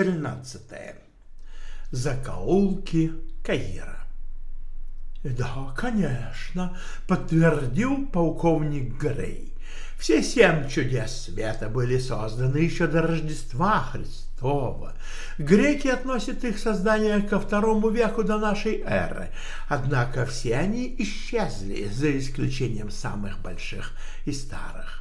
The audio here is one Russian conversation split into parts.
13. Закоулки Каира. «Да, конечно», — подтвердил полковник Грей. «Все семь чудес света были созданы еще до Рождества Христова. Греки относят их создание ко второму веку до нашей эры, однако все они исчезли, за исключением самых больших и старых.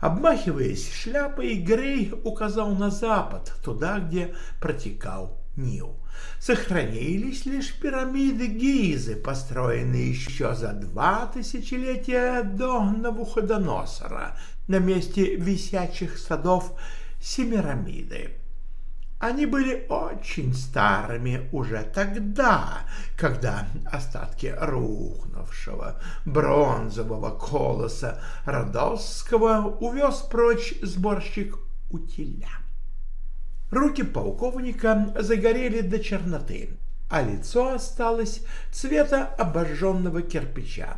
Обмахиваясь шляпой, Грей указал на запад, туда, где протекал Нил. Сохранились лишь пирамиды Гизы, построенные еще за два тысячелетия до Навуходоносора на месте висячих садов Семирамиды. Они были очень старыми уже тогда, когда остатки рухнувшего бронзового колоса Родосского увез прочь сборщик утиля. Руки полковника загорели до черноты, а лицо осталось цвета обожженного кирпича.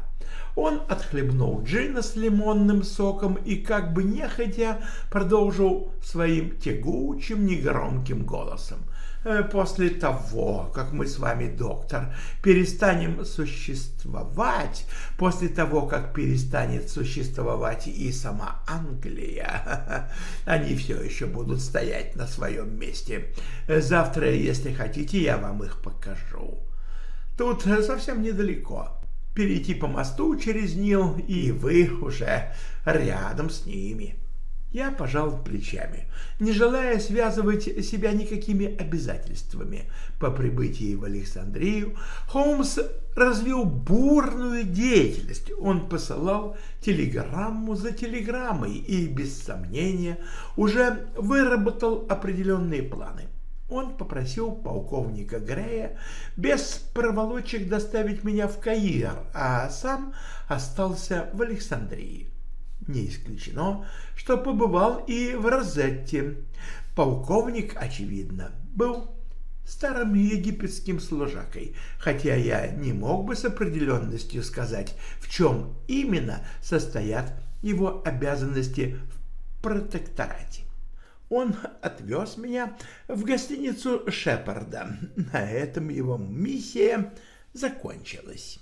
Он отхлебнул джина с лимонным соком и как бы нехотя продолжил своим тягучим негромким голосом. «Э, «После того, как мы с вами, доктор, перестанем существовать, после того, как перестанет существовать и сама Англия, они все еще будут стоять на своем месте. Завтра, если хотите, я вам их покажу. Тут совсем недалеко» перейти по мосту через Нил, и вы уже рядом с ними. Я пожал плечами, не желая связывать себя никакими обязательствами. По прибытии в Александрию Холмс развил бурную деятельность. Он посылал телеграмму за телеграммой и, без сомнения, уже выработал определенные планы он попросил полковника Грея без проволочек доставить меня в Каир, а сам остался в Александрии. Не исключено, что побывал и в Розетте. Полковник, очевидно, был старым египетским служакой, хотя я не мог бы с определенностью сказать, в чем именно состоят его обязанности в протекторате он отвез меня в гостиницу Шепарда. На этом его миссия закончилась.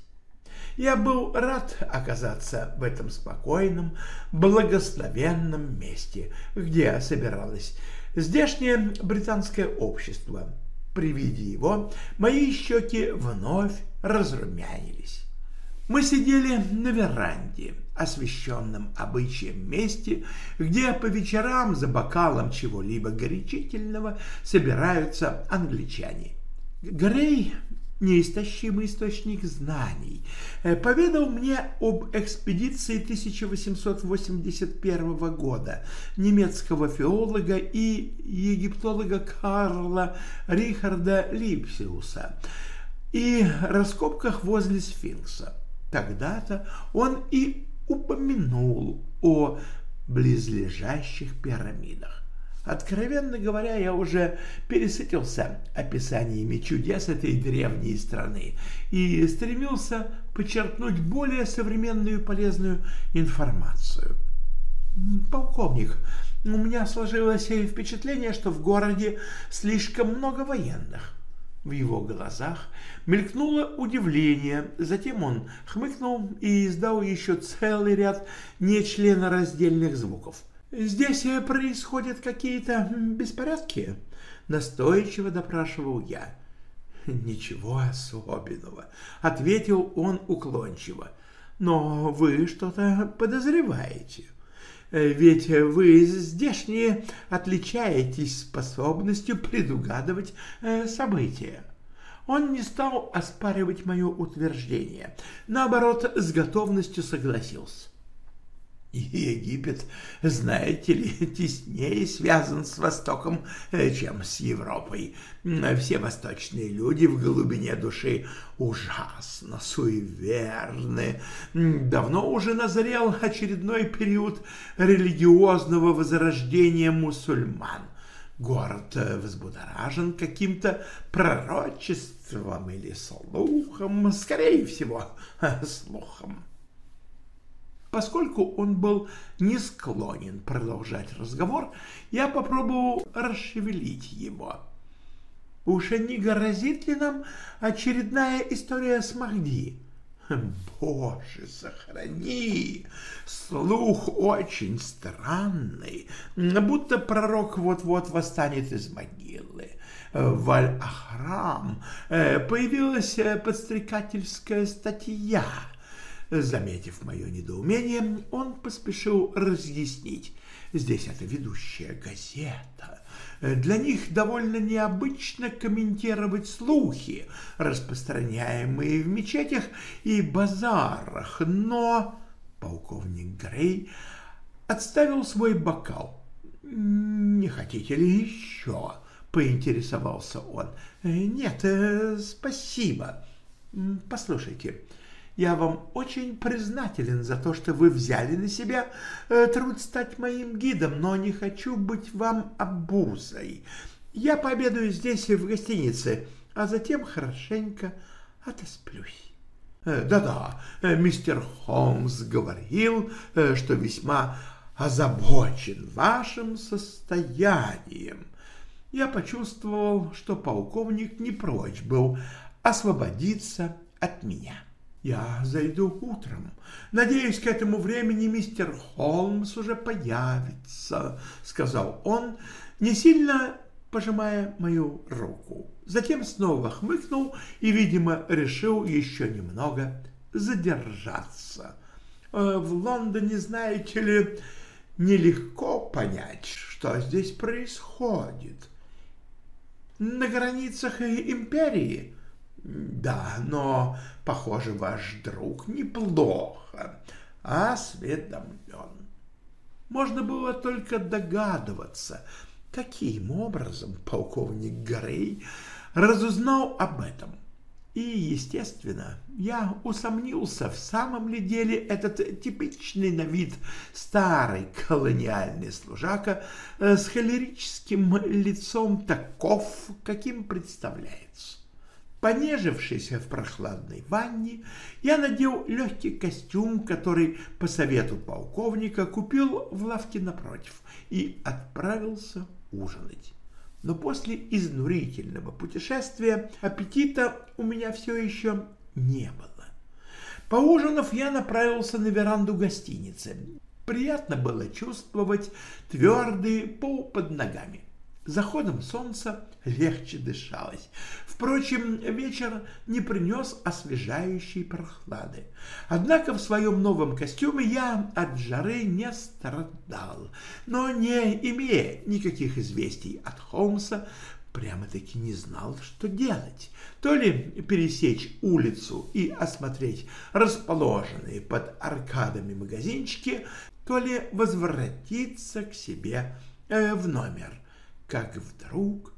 Я был рад оказаться в этом спокойном, благословенном месте, где собиралось здешнее британское общество. При виде его мои щеки вновь разрумянились. Мы сидели на веранде, освещенном обычаем месте, где по вечерам за бокалом чего-либо горячительного собираются англичане. Грей, неистощимый источник знаний, э, поведал мне об экспедиции 1881 года немецкого филолога и египтолога Карла Рихарда Липсиуса и раскопках возле Сфинкса. Тогда-то он и упомянул о близлежащих пирамидах. Откровенно говоря, я уже пересытился описаниями чудес этой древней страны и стремился подчеркнуть более современную полезную информацию. Полковник, у меня сложилось впечатление, что в городе слишком много военных. В его глазах мелькнуло удивление, затем он хмыкнул и издал еще целый ряд нечленораздельных звуков. «Здесь происходят какие-то беспорядки?» — настойчиво допрашивал я. «Ничего особенного», — ответил он уклончиво. «Но вы что-то подозреваете». Э, ведь вы здешние отличаетесь способностью предугадывать э, события. Он не стал оспаривать мое утверждение, наоборот, с готовностью согласился. Египет, знаете ли, теснее связан с Востоком, э, чем с Европой. Все восточные люди в глубине души ужасно суеверны. Давно уже назрел очередной период религиозного возрождения мусульман. Город э, взбудоражен каким-то пророчеством или слухом, скорее всего, слухом. Поскольку он был не склонен продолжать разговор, я попробовал расшевелить его. Уж не грозит ли нам очередная история с Махди? Боже, сохрани! Слух очень странный, будто пророк вот-вот восстанет из могилы. В Аль-Ахрам э, появилась э, подстрекательская статья — Заметив мое недоумение, он поспешил разъяснить. Здесь это ведущая газета. Для них довольно необычно комментировать слухи, распространяемые в мечетях и базарах, но полковник Грей отставил свой бокал. «Не хотите ли еще?» — поинтересовался он. «Нет, э, спасибо. Послушайте, я вам очень признателен за то, что вы взяли на себя э, труд стать моим гидом, но не хочу быть вам обузой. Я пообедаю здесь, в гостинице, а затем хорошенько отосплюсь. Э, да-да, э, мистер Холмс говорил, что весьма озабочен вашим состоянием. Я почувствовал, что полковник не прочь был освободиться от меня. Я зайду утром. Надеюсь, к этому времени мистер Холмс уже появится, сказал он, не сильно пожимая мою руку. Затем снова хмыкнул и, видимо, решил еще немного задержаться. «Э, в Лондоне, знаете ли, нелегко понять, что здесь происходит. На границах империи да, но, похоже, ваш друг неплохо осведомлен. Можно было только догадываться, каким образом полковник Грей разузнал об этом. И, естественно, я усомнился, в самом ли деле этот типичный на вид старый колониальный служака э, с холерическим лицом таков, каким представляется. Понежившись в прохладной ванне, я надел легкий костюм, который по совету полковника купил в лавке напротив, и отправился ужинать. Но после изнурительного путешествия аппетита у меня все еще не было. Поужинав, я направился на веранду гостиницы. Приятно было чувствовать твердый пол под ногами заходом солнца легче дышалось. Впрочем, вечер не принес освежающей прохлады. Однако в своем новом костюме я от жары не страдал. Но не имея никаких известий от Холмса, прямо-таки не знал, что делать. То ли пересечь улицу и осмотреть расположенные под аркадами магазинчики, то ли возвратиться к себе э, в номер как вдруг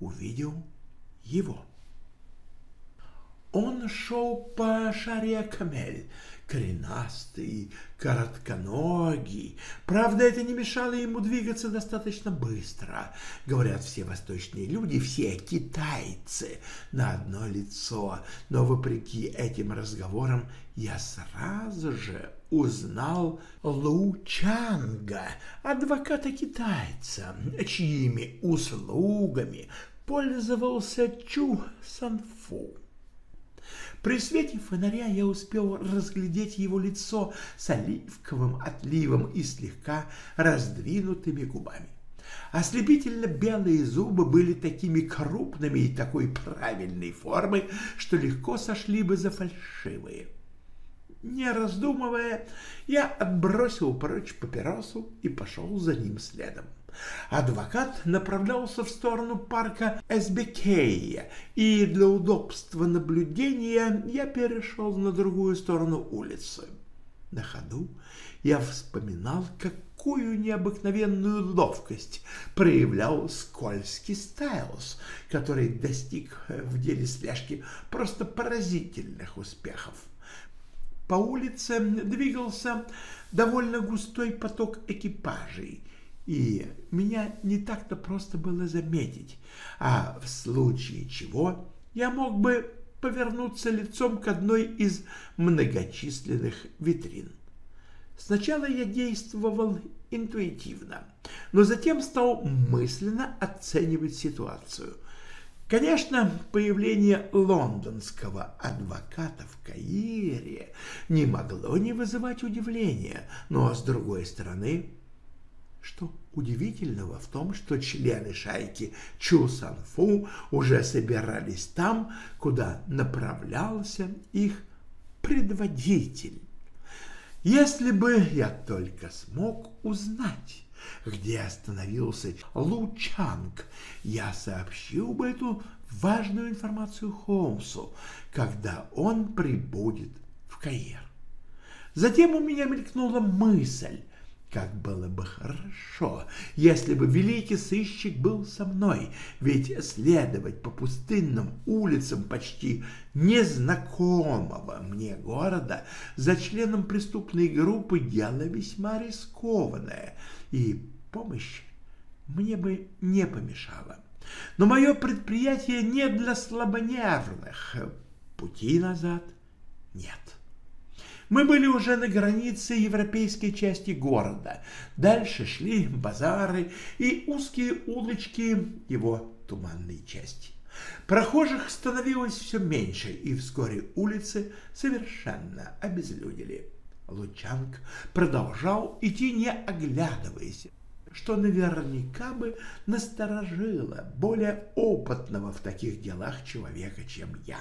увидел его. Он шел по шаре Камель, коренастый, коротконогий. Правда, это не мешало ему двигаться достаточно быстро. Говорят, все восточные люди, все китайцы на одно лицо. Но вопреки этим разговорам я сразу же узнал Лу Чанга, адвоката-китайца, чьими услугами пользовался Чу Санфу. При свете фонаря я успел разглядеть его лицо с оливковым отливом и слегка раздвинутыми губами. Ослепительно белые зубы были такими крупными и такой правильной формы, что легко сошли бы за фальшивые. Не раздумывая, я отбросил прочь папиросу и пошел за ним следом. Адвокат направлялся в сторону парка Эсбекея, и для удобства наблюдения я перешел на другую сторону улицы. На ходу я вспоминал, какую необыкновенную ловкость проявлял скользкий Стайлс, который достиг в деле слежки просто поразительных успехов. По улице двигался довольно густой поток экипажей, и меня не так-то просто было заметить, а в случае чего я мог бы повернуться лицом к одной из многочисленных витрин. Сначала я действовал интуитивно, но затем стал мысленно оценивать ситуацию. Конечно, появление лондонского адвоката в Каире не могло не вызывать удивления, но, с другой стороны, что удивительного в том, что члены шайки Чу Санфу уже собирались там, куда направлялся их предводитель. Если бы я только смог узнать, где остановился Лу Чанг, я сообщил бы эту важную информацию Холмсу, когда он прибудет в Каир. Затем у меня мелькнула мысль, как было бы хорошо, если бы великий сыщик был со мной, ведь следовать по пустынным улицам почти незнакомого мне города за членом преступной группы дело весьма рискованное, и помощь мне бы не помешала. Но мое предприятие не для слабонервных, пути назад нет. Мы были уже на границе европейской части города. Дальше шли базары и узкие улочки его туманной части. Прохожих становилось все меньше, и вскоре улицы совершенно обезлюдили. Лучанг продолжал идти, не оглядываясь, что наверняка бы насторожило более опытного в таких делах человека, чем я.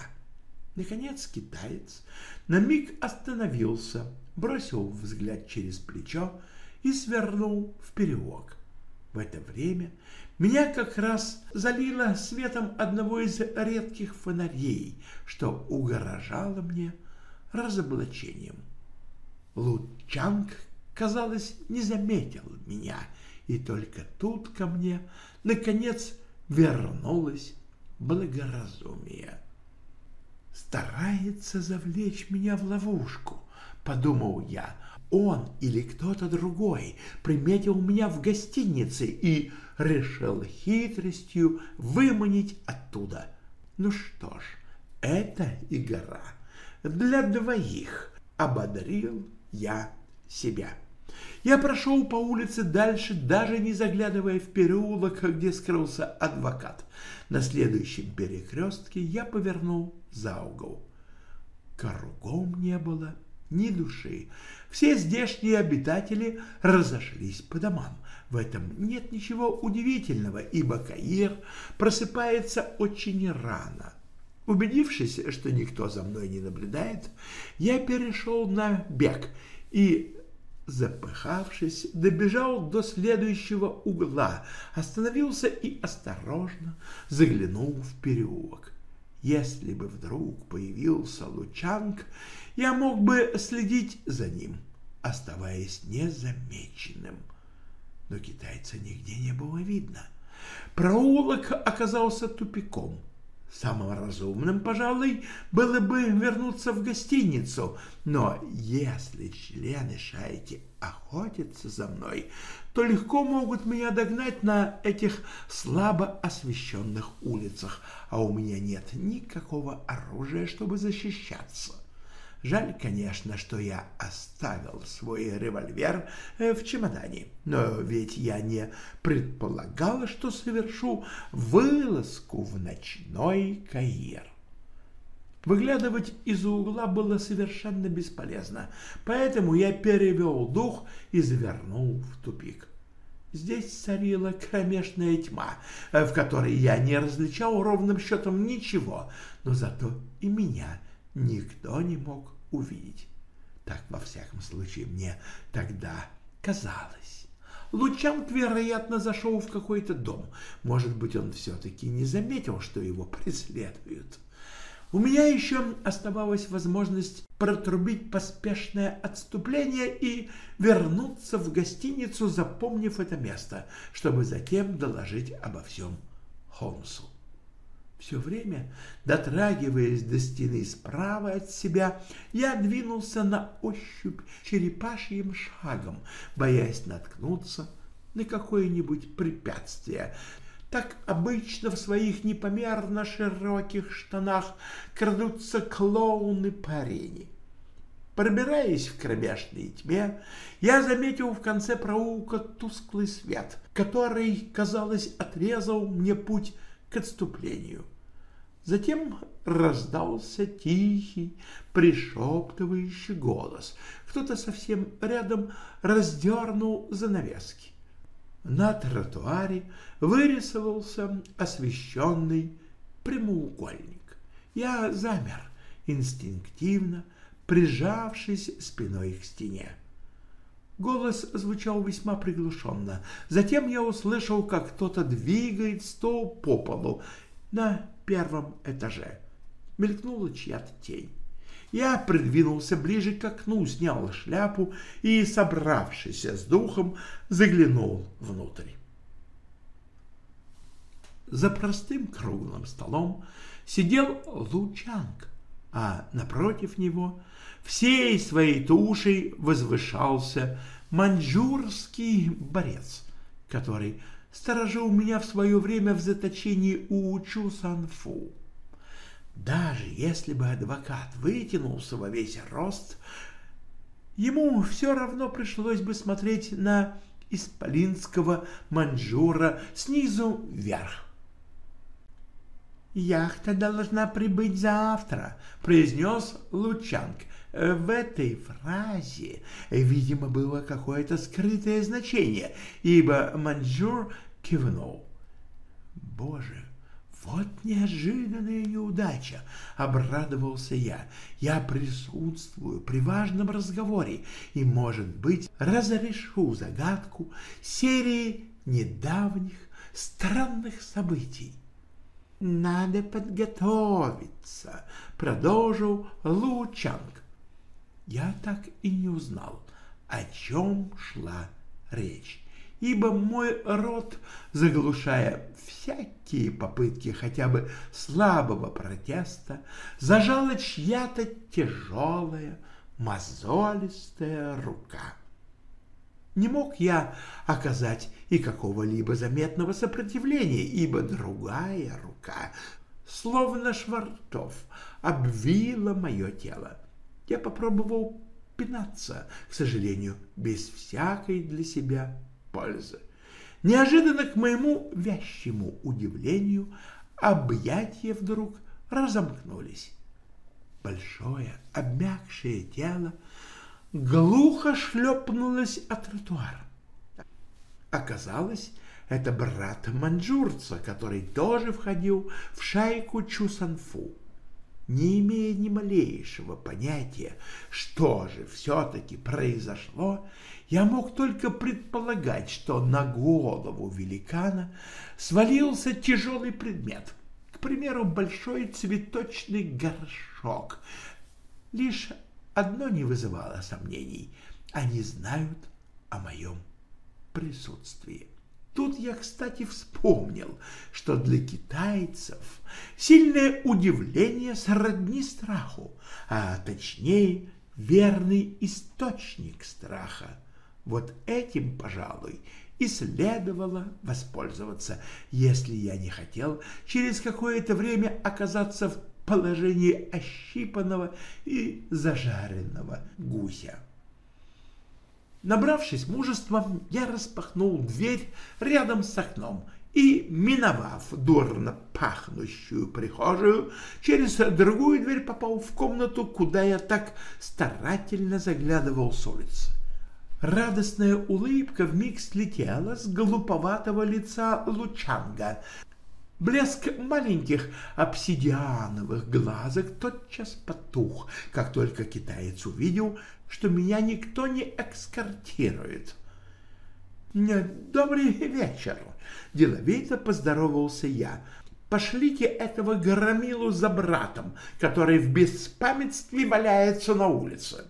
Наконец китаец на миг остановился, бросил взгляд через плечо и свернул в переулок. В это время меня как раз залило светом одного из редких фонарей, что угрожало мне разоблачением. Лучанг, казалось, не заметил меня, и только тут ко мне, наконец, вернулось благоразумие старается завлечь меня в ловушку, подумал я. Он или кто-то другой приметил меня в гостинице и решил хитростью выманить оттуда. Ну что ж, это игра для двоих, ободрил я себя. Я прошел по улице дальше, даже не заглядывая в переулок, где скрылся адвокат. На следующем перекрестке я повернул за угол. Кругом не было ни души. Все здешние обитатели разошлись по домам. В этом нет ничего удивительного, ибо Каир просыпается очень рано. Убедившись, что никто за мной не наблюдает, я перешел на бег и, запыхавшись, добежал до следующего угла, остановился и осторожно заглянул в переулок. Если бы вдруг появился Лучанг, я мог бы следить за ним, оставаясь незамеченным. Но китайца нигде не было видно. Проулок оказался тупиком. Самым разумным, пожалуй, было бы вернуться в гостиницу, но если члены шайки охотятся за мной, то легко могут меня догнать на этих слабо освещенных улицах, а у меня нет никакого оружия, чтобы защищаться. Жаль, конечно, что я оставил свой револьвер э, в чемодане, но ведь я не предполагал, что совершу вылазку в ночной Каир. Выглядывать из-за угла было совершенно бесполезно, поэтому я перевел дух и завернул в тупик. Здесь царила кромешная тьма, в которой я не различал ровным счетом ничего, но зато и меня никто не мог увидеть. Так, во всяком случае, мне тогда казалось. Лучанг, вероятно, зашел в какой-то дом. Может быть, он все-таки не заметил, что его преследуют. У меня еще оставалась возможность протрубить поспешное отступление и вернуться в гостиницу, запомнив это место, чтобы затем доложить обо всем Холмсу. Все время, дотрагиваясь до стены справа от себя, я двинулся на ощупь черепашьим шагом, боясь наткнуться на какое-нибудь препятствие. Так обычно в своих непомерно широких штанах крадутся клоуны по. Пробираясь в кромешной тьме, я заметил в конце проулка тусклый свет, который, казалось, отрезал мне путь к отступлению. Затем раздался тихий, пришептывающий голос. Кто-то совсем рядом раздернул занавески. На тротуаре вырисовался освещенный прямоугольник. Я замер, инстинктивно прижавшись спиной к стене. Голос звучал весьма приглушенно. Затем я услышал, как кто-то двигает стол по полу на первом этаже. Мелькнула чья-то тень. Я придвинулся ближе к окну, снял шляпу и, собравшись с духом, заглянул внутрь. За простым круглым столом сидел Лучанг, а напротив него всей своей тушей возвышался маньчжурский борец, который сторожил меня в свое время в заточении у Чу Санфу. Даже если бы адвокат вытянулся во весь рост, ему все равно пришлось бы смотреть на исполинского маньчжура снизу вверх. «Яхта должна прибыть завтра», — произнес Лучанг. В этой фразе, видимо, было какое-то скрытое значение, ибо маньчжур кивнул. «Боже, вот неожиданная неудача!» — обрадовался я. «Я присутствую при важном разговоре и, может быть, разрешу загадку серии недавних странных событий». «Надо подготовиться», — продолжил Лучанг. Я так и не узнал, о чем шла речь ибо мой рот, заглушая всякие попытки хотя бы слабого протеста, зажала чья-то тяжелая, мозолистая рука. Не мог я оказать и какого-либо заметного сопротивления, ибо другая рука, словно швартов, обвила мое тело. Я попробовал пинаться, к сожалению, без всякой для себя пользы. Неожиданно к моему вящему удивлению объятия вдруг разомкнулись. Большое обмякшее тело глухо шлепнулось о тротуар. Оказалось, это брат маньчжурца, который тоже входил в шайку Чусанфу. Не имея ни малейшего понятия, что же все-таки произошло, я мог только предполагать, что на голову великана свалился тяжелый предмет, к примеру, большой цветочный горшок. Лишь одно не вызывало сомнений — они знают о моем присутствии. Тут я, кстати, вспомнил, что для китайцев сильное удивление сродни страху, а точнее верный источник страха. Вот этим, пожалуй, и следовало воспользоваться, если я не хотел через какое-то время оказаться в положении ощипанного и зажаренного гуся. Набравшись мужества, я распахнул дверь рядом с окном и, миновав дурно пахнущую прихожую, через другую дверь попал в комнату, куда я так старательно заглядывал с улицы. Радостная улыбка вмиг слетела с глуповатого лица Лучанга. Блеск маленьких обсидиановых глазок тотчас потух, как только китаец увидел, что меня никто не экскортирует. «Добрый вечер!» — деловито поздоровался я. Пошлите этого громилу за братом, который в беспамятстве валяется на улице.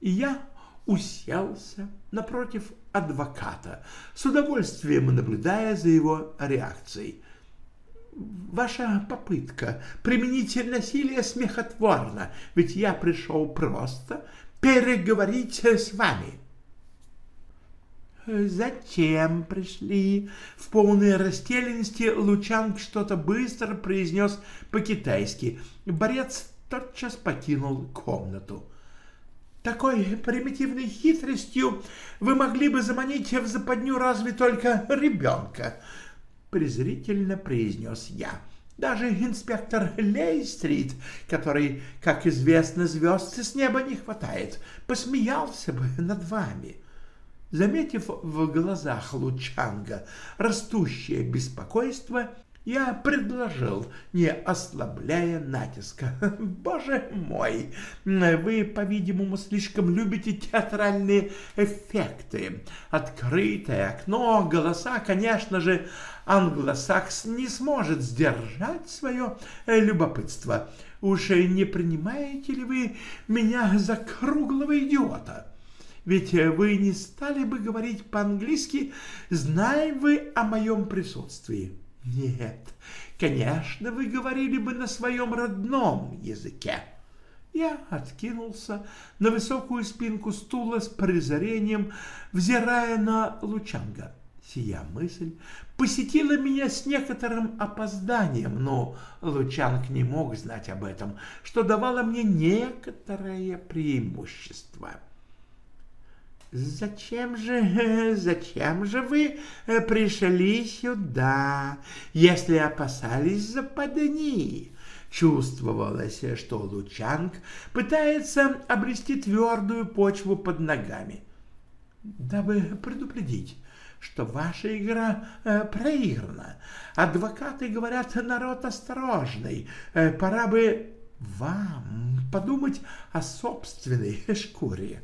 И я уселся напротив адвоката, с удовольствием наблюдая за его реакцией. Ваша попытка применить насилие смехотворна, ведь я пришел просто переговорить с вами. «Зачем пришли?» В полной растерянности Лучанг что-то быстро произнес по-китайски. Борец тотчас покинул комнату. «Такой примитивной хитростью вы могли бы заманить в западню разве только ребенка», — презрительно произнес я. Даже инспектор Лейстрит, который, как известно, звезд с неба не хватает, посмеялся бы над вами. Заметив в глазах Лучанга растущее беспокойство, я предложил, не ослабляя натиска. «Боже мой, вы, по-видимому, слишком любите театральные эффекты. Открытое окно, голоса, конечно же, англосакс не сможет сдержать свое любопытство. Уж не принимаете ли вы меня за круглого идиота?» Ведь вы не стали бы говорить по-английски, зная вы о моем присутствии. Нет, конечно, вы говорили бы на своем родном языке. Я откинулся на высокую спинку стула с презрением, взирая на Лучанга. Сия мысль посетила меня с некоторым опозданием, но Лучанг не мог знать об этом, что давало мне некоторое преимущество. «Зачем же, зачем же вы э, пришли сюда, если опасались западни?» Чувствовалось, что Лучанг пытается обрести твердую почву под ногами. «Дабы предупредить, что ваша игра э, проиграна. Адвокаты говорят, народ осторожный. Э, пора бы вам подумать о собственной шкуре».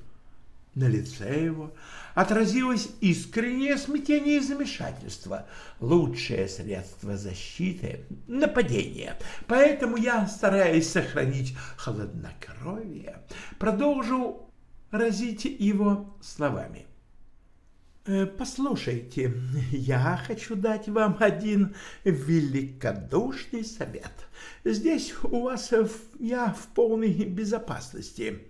На лице его отразилось искреннее смятение и замешательство. Лучшее средство защиты — нападение. Поэтому я, стараясь сохранить хладнокровие, продолжу разить его словами. «Э, «Послушайте, я хочу дать вам один великодушный совет. Здесь у вас я в полной безопасности».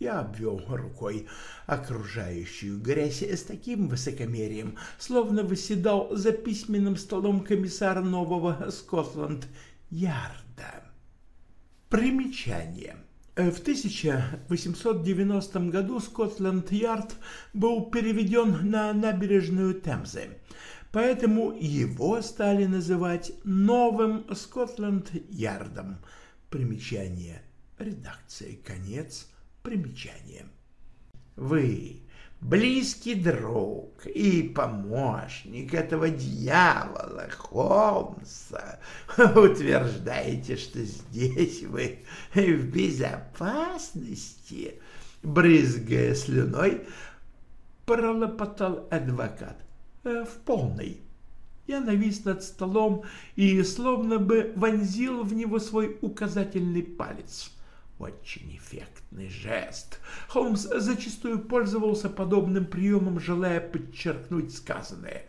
Я обвел рукой окружающую грязь с таким высокомерием, словно выседал за письменным столом комиссар нового Скотланд-Ярда. Примечание. В 1890 году Скотланд-Ярд был переведен на набережную Темзы, поэтому его стали называть новым Скотланд-Ярдом. Примечание. Редакция. Конец Примечание. Вы близкий друг и помощник этого дьявола Холмса, утверждаете, что здесь вы в безопасности, брызгая слюной, пролопотал адвокат. «Э, в полной. Я навис над столом и словно бы вонзил в него свой указательный палец. Очень эффектный жест. Холмс зачастую пользовался подобным приемом, желая подчеркнуть сказанное.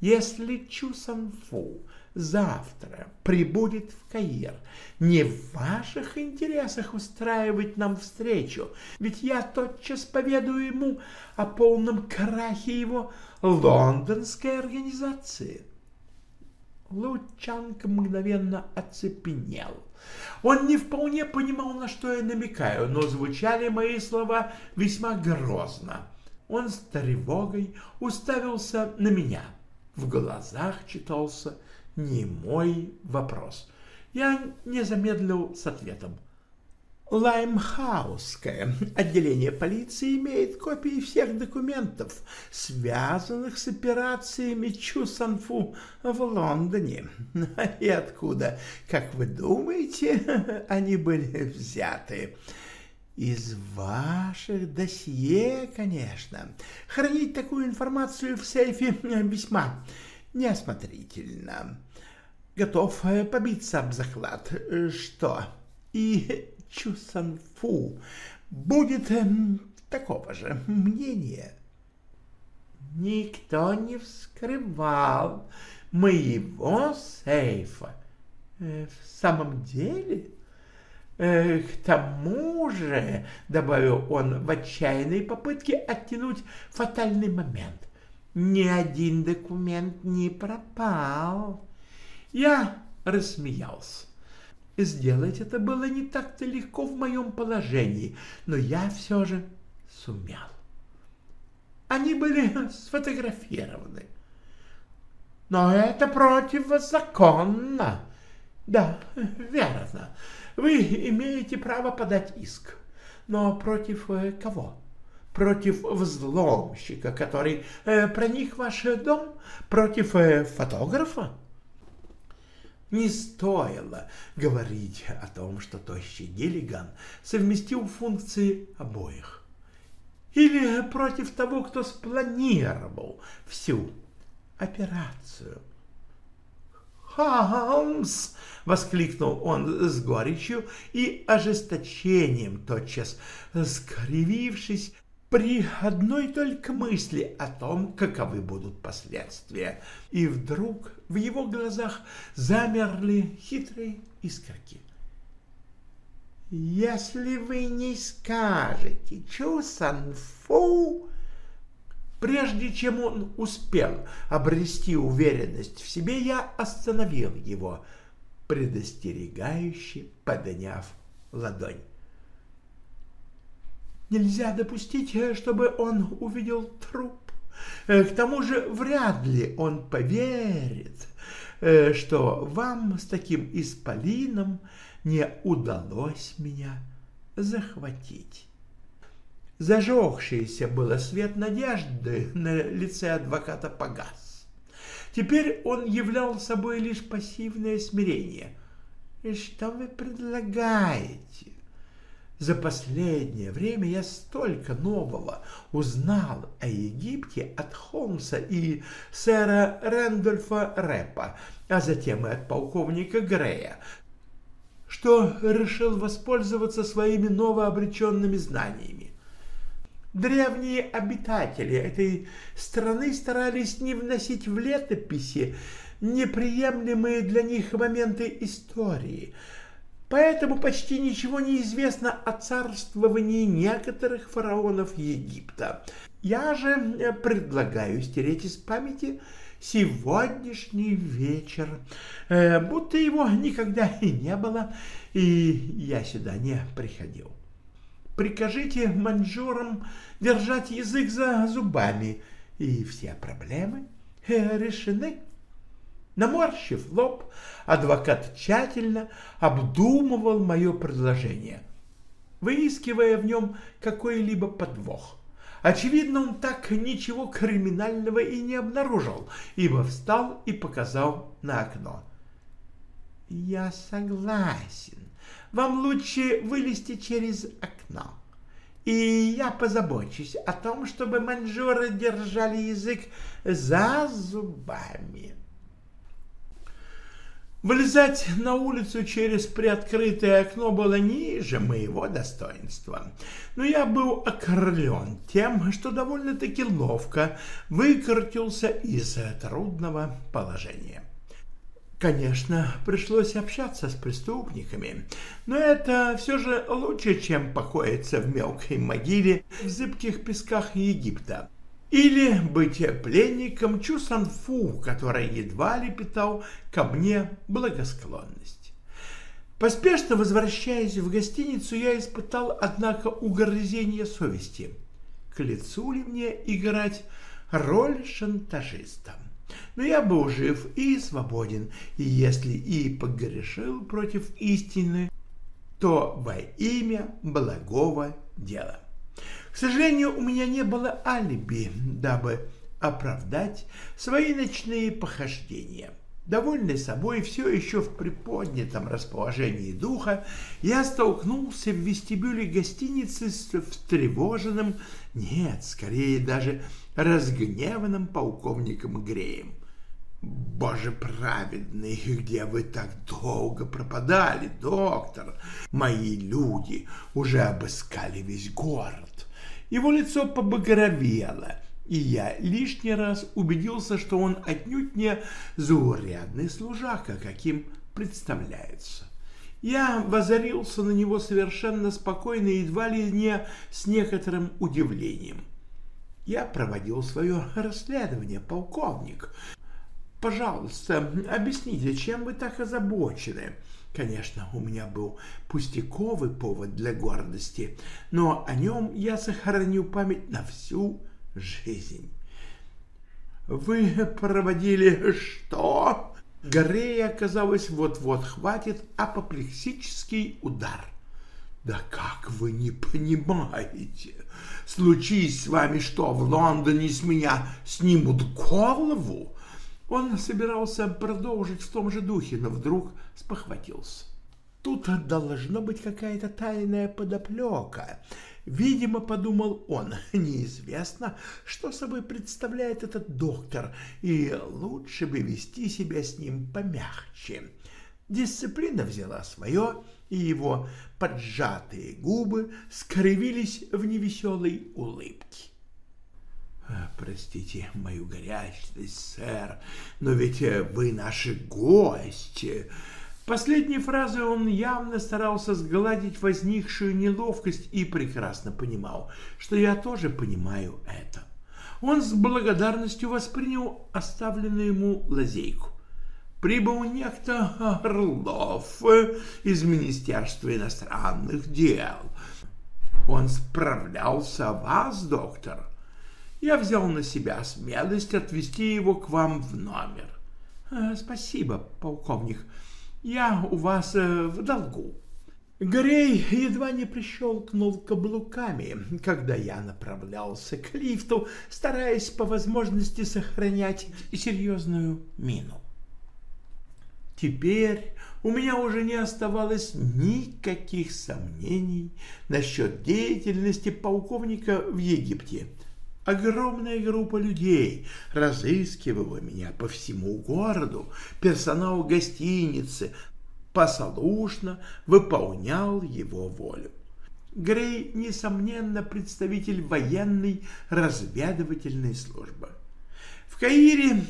Если Чу Санфу завтра прибудет в Каир, не в ваших интересах устраивать нам встречу, ведь я тотчас поведаю ему о полном крахе его лондонской организации. Лучанг мгновенно оцепенел. Он не вполне понимал, на что я намекаю, но звучали мои слова весьма грозно. Он с тревогой уставился на меня. В глазах читался немой вопрос. Я не замедлил с ответом. Лаймхаусское отделение полиции имеет копии всех документов, связанных с операциями Чусанфу в Лондоне. И откуда, как вы думаете, они были взяты? Из ваших досье, конечно. Хранить такую информацию в сейфе весьма неосмотрительно. готов побиться об заклад, что и Чусанфу будет такого же мнения. Никто не вскрывал моего сейфа. Э, в самом деле... Э, к тому же, — добавил он в отчаянной попытке оттянуть фатальный момент, — ни один документ не пропал. Я рассмеялся. Сделать это было не так-то легко в моем положении, но я все же сумел. Они были сфотографированы. Но это противозаконно. Да, верно. Вы имеете право подать иск. Но против э, кого? Против взломщика, который э, проник в ваш дом? Против э, фотографа? Не стоило говорить о том, что тощий Гиллиган совместил функции обоих. Или против того, кто спланировал всю операцию. «Хамс!» — воскликнул он с горечью и ожесточением, тотчас скривившись при одной только мысли о том, каковы будут последствия. И вдруг в его глазах замерли хитрые искорки. «Если вы не скажете Чу Санфу, Прежде чем он успел обрести уверенность в себе, я остановил его, предостерегающе подняв ладонь. Нельзя допустить, чтобы он увидел труп. К тому же вряд ли он поверит, что вам с таким исполином не удалось меня захватить. Зажегшийся было свет надежды на лице адвоката погас. Теперь он являл собой лишь пассивное смирение. Что вы предлагаете? За последнее время я столько нового узнал о Египте от Холмса и сэра Рэндольфа Рэпа, а затем и от полковника Грея, что решил воспользоваться своими новообретенными знаниями. Древние обитатели этой страны старались не вносить в летописи неприемлемые для них моменты истории, поэтому почти ничего не известно о царствовании некоторых фараонов Египта. Я же предлагаю стереть из памяти сегодняшний вечер, э, будто его никогда и не было, и я сюда не приходил. Прикажите маньчжурам держать язык за зубами, и все проблемы э, решены. Наморщив лоб, адвокат тщательно обдумывал мое предложение, выискивая в нем какой-либо подвох. Очевидно, он так ничего криминального и не обнаружил, ибо встал и показал на окно. «Я согласен», вам лучше вылезти через окно. И я позабочусь о том, чтобы манжуры держали язык за зубами. Вылезать на улицу через приоткрытое окно было ниже моего достоинства, но я был окрылен тем, что довольно-таки ловко выкрутился из трудного положения. Конечно, пришлось общаться с преступниками, но это все же лучше, чем покоиться в мелкой могиле в зыбких песках Египта. Или быть пленником Чусанфу, который едва ли питал ко мне благосклонность. Поспешно возвращаясь в гостиницу, я испытал, однако, угрызение совести. К лицу ли мне играть роль шантажиста? но я был жив и свободен, и если и погрешил против истины, то во имя благого дела. К сожалению, у меня не было алиби, дабы оправдать свои ночные похождения. Довольный собой, все еще в приподнятом расположении духа, я столкнулся в вестибюле гостиницы с встревоженным, нет, скорее даже разгневанным полковником Греем. Боже праведный, где вы так долго пропадали, доктор? Мои люди уже обыскали весь город. Его лицо побагровело, и я лишний раз убедился, что он отнюдь не заурядный служака, каким представляется. Я возорился на него совершенно спокойно, едва ли не с некоторым удивлением. Я проводил свое расследование, полковник. Пожалуйста, объясните, чем вы так озабочены? Конечно, у меня был пустяковый повод для гордости, но о нем я сохраню память на всю жизнь. Вы проводили что? Горея, казалось, вот-вот хватит апоплексический удар. Да как вы не понимаете? Случись с вами что, в Лондоне с меня снимут голову? Он собирался продолжить в том же духе, но вдруг спохватился. Тут должно быть какая-то тайная подоплека. Видимо, подумал он, неизвестно, что собой представляет этот доктор, и лучше бы вести себя с ним помягче. Дисциплина взяла свое, и его поджатые губы скривились в невеселой улыбке. «Простите мою горячность, сэр, но ведь вы наши гости», Последней фразой он явно старался сгладить возникшую неловкость и прекрасно понимал, что я тоже понимаю это. Он с благодарностью воспринял оставленную ему лазейку. Прибыл некто Орлов из Министерства иностранных дел. Он справлялся о вас, доктор. Я взял на себя смелость отвезти его к вам в номер. Э, спасибо, полковник. Я у вас э, в долгу. Грей едва не прищелкнул каблуками, когда я направлялся к лифту, стараясь по возможности сохранять серьезную мину. Теперь у меня уже не оставалось никаких сомнений насчет деятельности полковника в Египте. Огромная группа людей разыскивала меня по всему городу. Персонал гостиницы послушно выполнял его волю. Грей, несомненно, представитель военной разведывательной службы. В Каире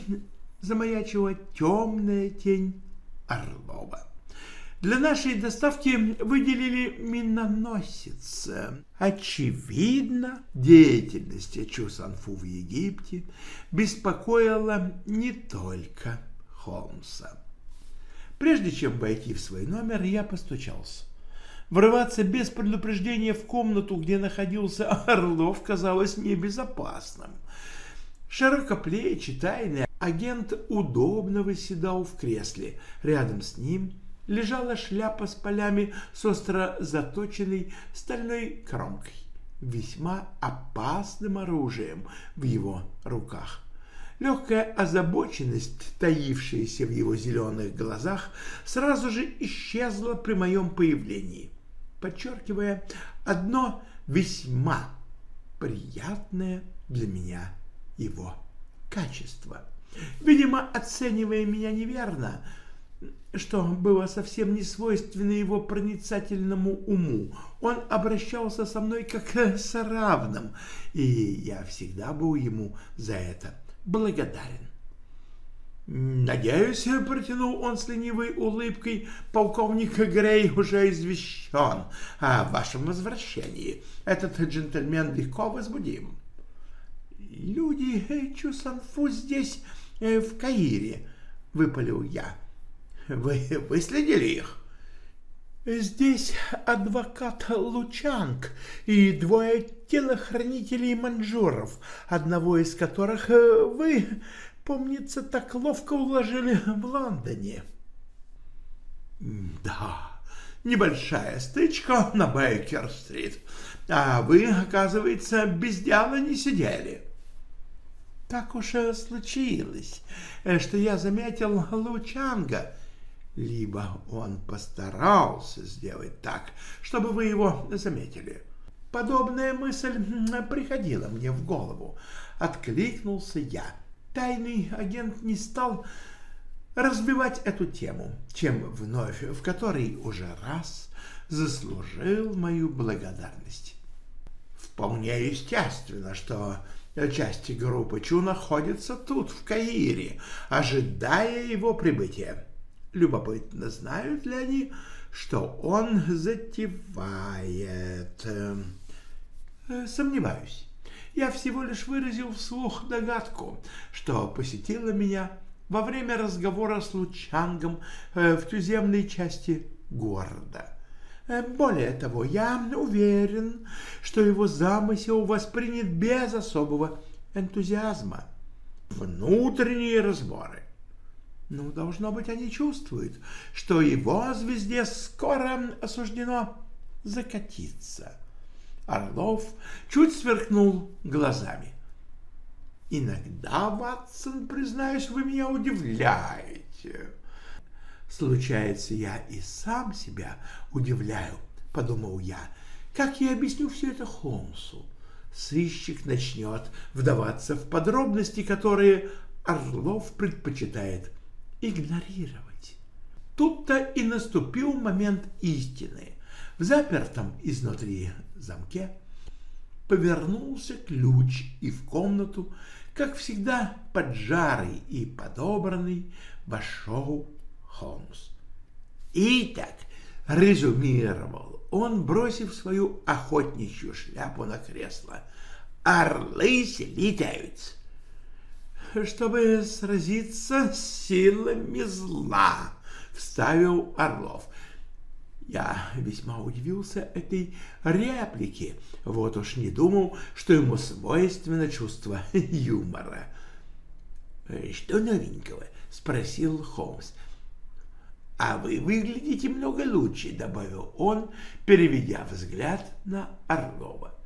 замаячила темная тень Орлова. Для нашей доставки выделили миноносец. Очевидно, деятельность Чусанфу в Египте беспокоила не только Холмса. Прежде чем войти в свой номер, я постучался. Врываться без предупреждения в комнату, где находился Орлов, казалось небезопасным. Широкоплечий тайный агент удобно выседал в кресле. Рядом с ним – лежала шляпа с полями с остро заточенной стальной кромкой, весьма опасным оружием в его руках. Легкая озабоченность, таившаяся в его зеленых глазах, сразу же исчезла при моем появлении, подчеркивая одно весьма приятное для меня его качество. Видимо, оценивая меня неверно, что было совсем не свойственно его проницательному уму. Он обращался со мной как с равным, и я всегда был ему за это благодарен. «Надеюсь, — протянул он с ленивой улыбкой, — полковник Грей уже извещен о вашем возвращении. Этот джентльмен легко возбудим». «Люди Чусанфу здесь, э, в Каире», — выпалил я. Вы выследили их? Здесь адвокат Лучанг и двое телохранителей манжуров, одного из которых э, вы, помнится, так ловко уложили в Лондоне. Да, небольшая стычка на Бейкер-стрит, а вы, оказывается, без дела не сидели. Так уж и случилось, э, что я заметил Лучанга — либо он постарался сделать так, чтобы вы его заметили. Подобная мысль приходила мне в голову. Откликнулся я. Тайный агент не стал разбивать эту тему, чем вновь, в которой уже раз заслужил мою благодарность. Вполне естественно, что части группы Чу находятся тут, в Каире, ожидая его прибытия. Любопытно, знают ли они, что он затевает. Э, сомневаюсь. Я всего лишь выразил вслух догадку, что посетила меня во время разговора с Лучангом э, в туземной части города. Э, более того, я уверен, что его замысел воспринят без особого энтузиазма. Внутренние разборы. Ну, должно быть, они чувствуют, что его звезде скоро осуждено закатиться. Орлов чуть сверкнул глазами. «Иногда, Ватсон, признаюсь, вы меня удивляете». «Случается, я и сам себя удивляю», — подумал я. «Как я объясню все это Холмсу?» Сыщик начнет вдаваться в подробности, которые Орлов предпочитает игнорировать. Тут-то и наступил момент истины. В запертом изнутри замке повернулся ключ, и в комнату, как всегда поджарый и подобранный, вошел Холмс. «Итак», — резюмировал он, бросив свою охотничью шляпу на кресло, — «орлы летают, чтобы сразиться с силами зла», — вставил Орлов. Я весьма удивился этой реплике, вот уж не думал, что ему свойственно чувство юмора. «Что новенького?» — спросил Холмс. «А вы выглядите много лучше», — добавил он, переведя взгляд на Орлова.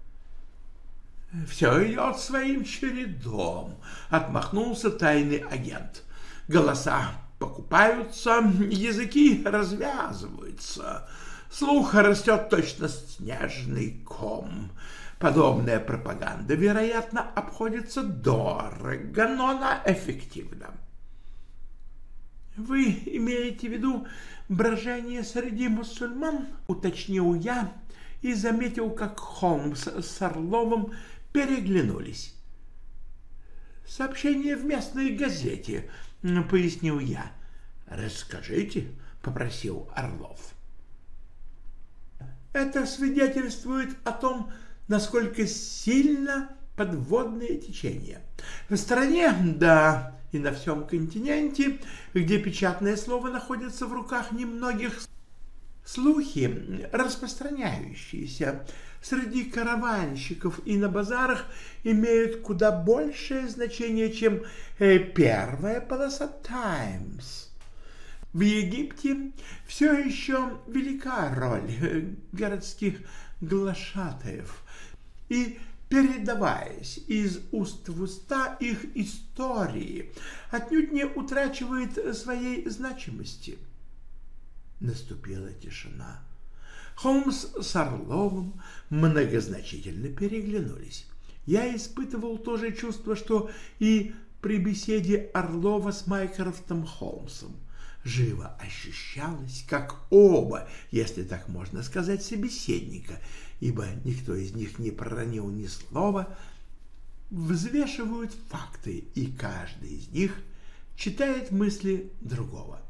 «Все идет своим чередом», — отмахнулся тайный агент. «Голоса покупаются, языки развязываются, слух растет точно снежный ком. Подобная пропаганда, вероятно, обходится дорого, но она эффективна. «Вы имеете в виду брожение среди мусульман?» — уточнил я и заметил, как Холмс с Орловым переглянулись. «Сообщение в местной газете», — пояснил я. «Расскажите», — попросил Орлов. Это свидетельствует о том, насколько сильно подводное течение. В стране, да, и на всем континенте, где печатное слово находится в руках немногих, слухи, распространяющиеся среди караванщиков и на базарах имеют куда большее значение, чем э, первая полоса «Таймс». В Египте все еще велика роль э, городских глашатаев, и, передаваясь из уст в уста, их истории отнюдь не утрачивает своей значимости. Наступила тишина. Холмс с Орловым многозначительно переглянулись. Я испытывал то же чувство, что и при беседе Орлова с Майкрофтом Холмсом. Живо ощущалось, как оба, если так можно сказать, собеседника, ибо никто из них не проронил ни слова, взвешивают факты, и каждый из них читает мысли другого.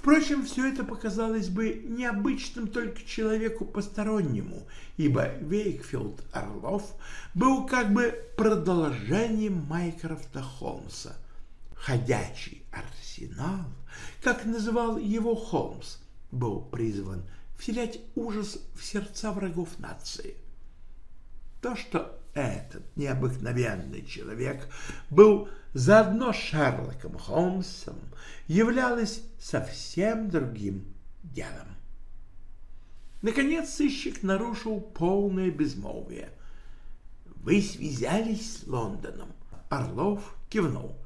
Впрочем, все это показалось бы необычным только человеку постороннему, ибо Вейкфилд Орлов был как бы продолжением Майкрофта Холмса. Ходячий арсенал, как называл его Холмс, был призван вселять ужас в сердца врагов нации. То, что этот необыкновенный человек был заодно Шерлоком Холмсом, являлось совсем другим делом. Наконец сыщик нарушил полное безмолвие. «Вы связались с Лондоном?» Орлов кивнул.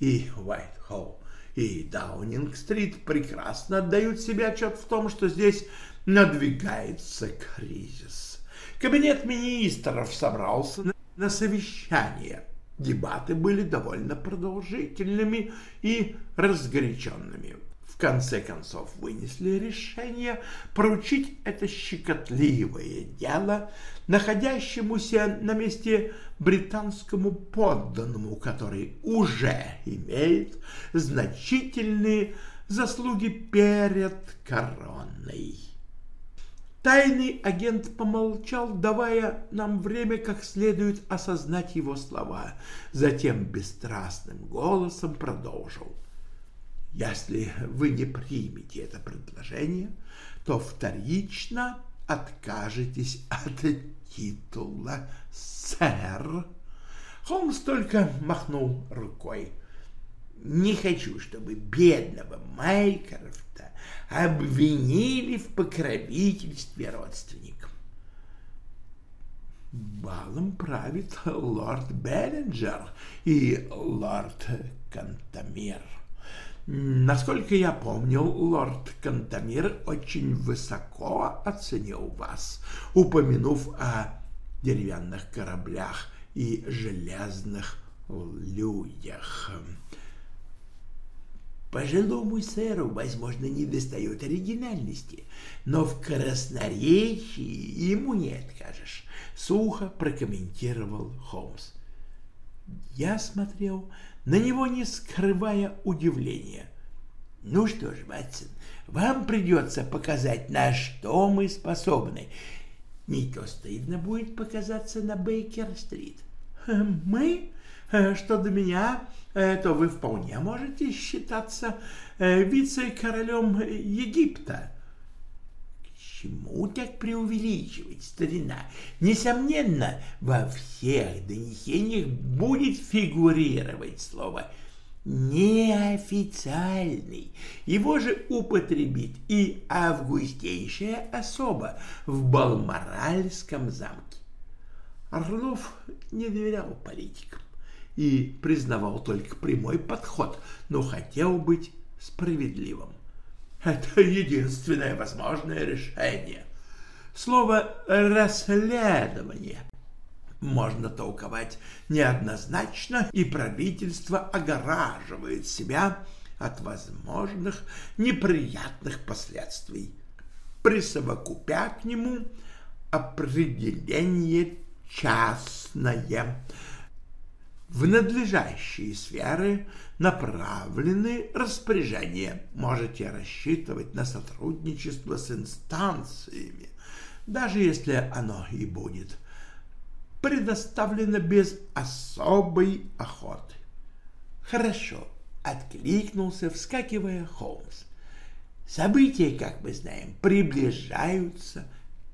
«И Уайтхолл, и Даунинг-стрит прекрасно отдают себе отчет в том, что здесь надвигается кризис. Кабинет министров собрался на совещание. Дебаты были довольно продолжительными и разгоряченными. В конце концов вынесли решение поручить это щекотливое дело находящемуся на месте британскому подданному, который уже имеет значительные заслуги перед короной. Тайный агент помолчал, давая нам время как следует осознать его слова. Затем бесстрастным голосом продолжил. Если вы не примете это предложение, то вторично откажетесь от титула «сэр». Холмс только махнул рукой. Не хочу, чтобы бедного Майкрофта обвинили в покровительстве родственникам. Балом правит лорд Беллинджер и лорд Кантамир. Насколько я помню, лорд Кантамир очень высоко оценил вас, упомянув о деревянных кораблях и железных людях. Пожилому сэру, возможно, не достает оригинальности, но в красноречии ему не откажешь, — сухо прокомментировал Холмс. Я смотрел на него, не скрывая удивления. Ну что ж, Ватсон, вам придется показать, на что мы способны. Не то стыдно будет показаться на Бейкер-стрит. Мы? Э, что до меня, то вы вполне можете считаться э, вице-королем Египта. К чему так преувеличивать, старина? Несомненно, во всех донесениях будет фигурировать слово неофициальный. Его же употребит и августейшая особа в Балморальском замке. Орлов не доверял политикам и признавал только прямой подход, но хотел быть справедливым. Это единственное возможное решение. Слово «расследование» можно толковать неоднозначно, и правительство огораживает себя от возможных неприятных последствий, присовокупя к нему определение «частное», в надлежащие сферы направлены распоряжения. Можете рассчитывать на сотрудничество с инстанциями, даже если оно и будет предоставлено без особой охоты. Хорошо, откликнулся, вскакивая Холмс. События, как мы знаем, приближаются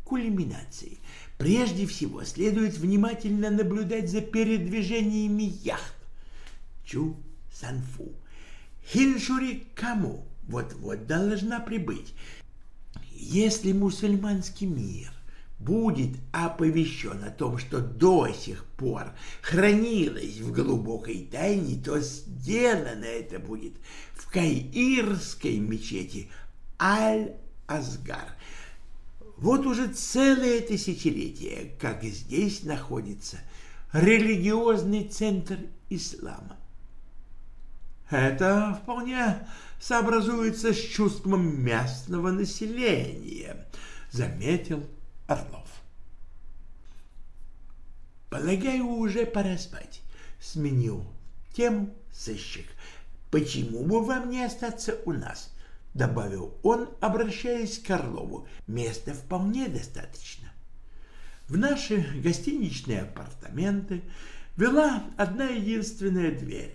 к кульминации. Прежде всего, следует внимательно наблюдать за передвижениями яхт. Чу Санфу. Хиншури Каму вот-вот должна прибыть. Если мусульманский мир будет оповещен о том, что до сих пор хранилось в глубокой тайне, то сделано это будет в Каирской мечети Аль-Азгар – вот уже целое тысячелетие, как здесь находится религиозный центр ислама. Это вполне сообразуется с чувством местного населения, заметил Орлов. Полагаю, уже пора спать, сменил тем сыщик. Почему бы вам не остаться у нас? — добавил он, обращаясь к Орлову. Места вполне достаточно. В наши гостиничные апартаменты вела одна единственная дверь.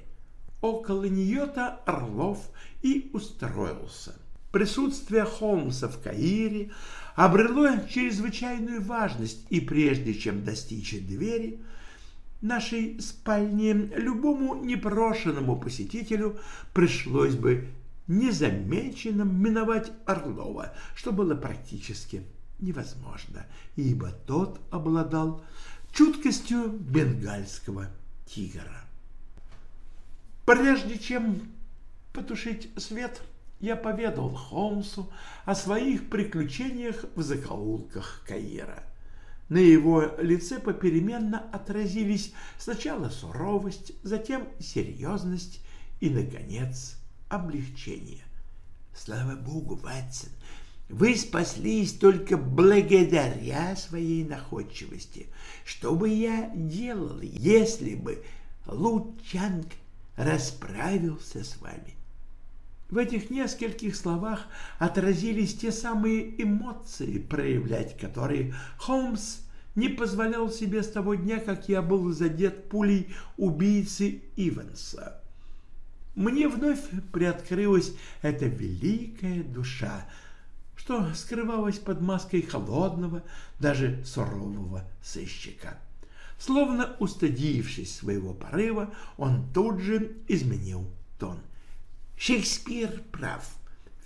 Около нее-то Орлов и устроился. Присутствие Холмса в Каире обрело чрезвычайную важность, и прежде чем достичь двери нашей спальни, любому непрошенному посетителю пришлось бы незамеченным миновать Орлова, что было практически невозможно, ибо тот обладал чуткостью бенгальского тигра. Прежде чем потушить свет, я поведал Холмсу о своих приключениях в закоулках Каира. На его лице попеременно отразились сначала суровость, затем серьезность и, наконец, облегчение. «Слава Богу, Ватсон, вы спаслись только благодаря своей находчивости. Что бы я делал, если бы Лучанг расправился с вами?» В этих нескольких словах отразились те самые эмоции, проявлять которые Холмс не позволял себе с того дня, как я был задет пулей убийцы Иванса. Мне вновь приоткрылась эта великая душа, что скрывалась под маской холодного, даже сурового сыщика. Словно устыдившись своего порыва, он тут же изменил тон. Шекспир прав.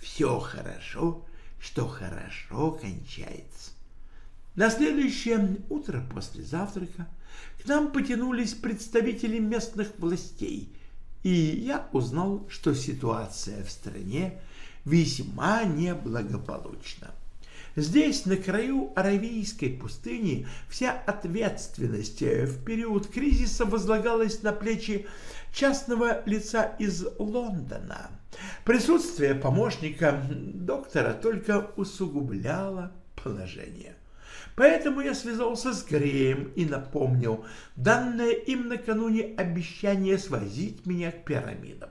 Все хорошо, что хорошо кончается. На следующее утро после завтрака к нам потянулись представители местных властей, и я узнал, что ситуация в стране весьма неблагополучна. Здесь, на краю Аравийской пустыни, вся ответственность в период кризиса возлагалась на плечи частного лица из Лондона. Присутствие помощника доктора только усугубляло положение. Поэтому я связался с Греем и напомнил данное им накануне обещание свозить меня к пирамидам.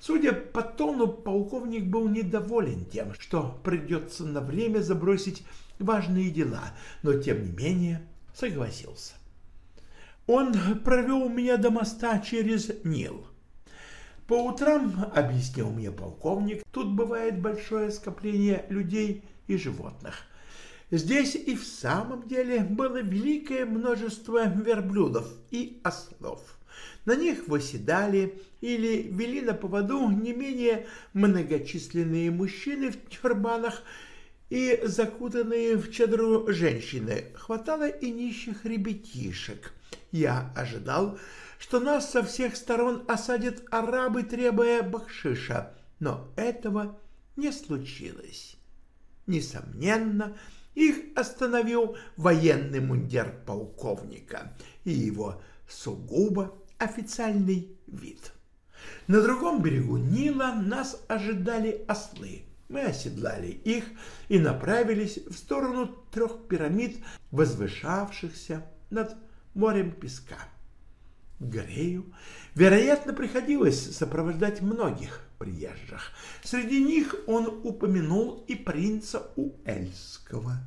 Судя по тону, полковник был недоволен тем, что придется на время забросить важные дела, но тем не менее согласился. Он провел меня до моста через Нил. По утрам, объяснил мне полковник, тут бывает большое скопление людей и животных. Здесь и в самом деле было великое множество верблюдов и ослов. На них восседали или вели на поводу не менее многочисленные мужчины в тюрбанах и закутанные в чадру женщины. Хватало и нищих ребятишек. Я ожидал, что нас со всех сторон осадят арабы, требуя бахшиша, но этого не случилось. Несомненно, их остановил военный мундир полковника и его сугубо официальный вид. На другом берегу Нила нас ожидали ослы. Мы оседлали их и направились в сторону трех пирамид, возвышавшихся над морем песка. Грею, вероятно, приходилось сопровождать многих приезжих. Среди них он упомянул и принца Уэльского.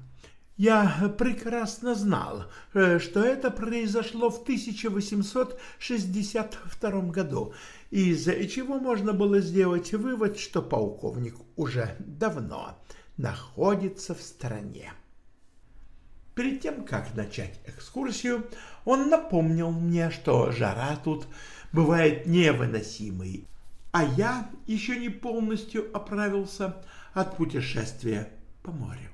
Я прекрасно знал, э, что это произошло в 1862 году, из-за чего можно было сделать вывод, что полковник уже давно находится в стране. Перед тем, как начать экскурсию, он напомнил мне, что жара тут бывает невыносимой, а я еще не полностью оправился от путешествия по морю.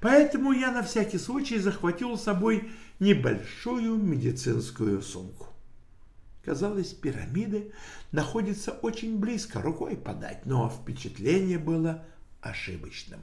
Поэтому я на всякий случай захватил с собой небольшую медицинскую сумку. Казалось, пирамиды находятся очень близко, рукой подать, но впечатление было ошибочным.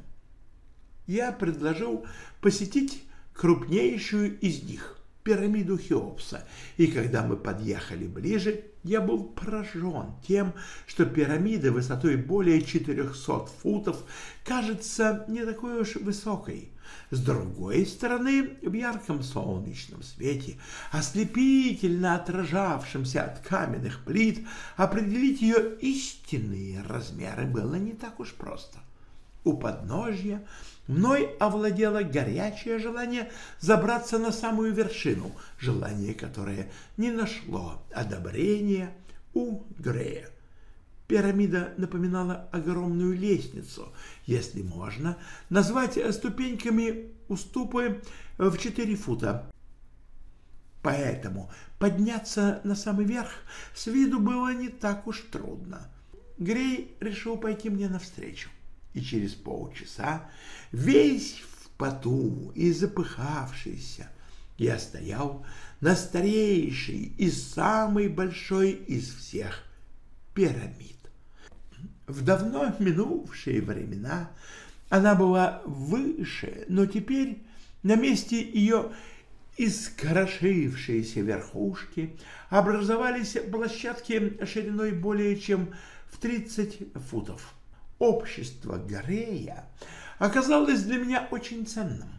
Я предложил посетить крупнейшую из них – пирамиду Хеопса, и когда мы подъехали ближе, я был поражен тем, что пирамида высотой более 400 футов кажется не такой уж высокой. С другой стороны, в ярком солнечном свете, ослепительно отражавшемся от каменных плит, определить ее истинные размеры было не так уж просто. У подножья мной овладело горячее желание забраться на самую вершину, желание, которое не нашло одобрения у Грея. Пирамида напоминала огромную лестницу, если можно назвать ступеньками уступы в четыре фута. Поэтому подняться на самый верх с виду было не так уж трудно. Грей решил пойти мне навстречу и через полчаса, весь в поту и запыхавшийся, я стоял на старейшей и самой большой из всех пирамид. В давно минувшие времена она была выше, но теперь На месте ее искрошившиеся верхушки образовались площадки шириной более чем в 30 футов. Общество Горея оказалось для меня очень ценным,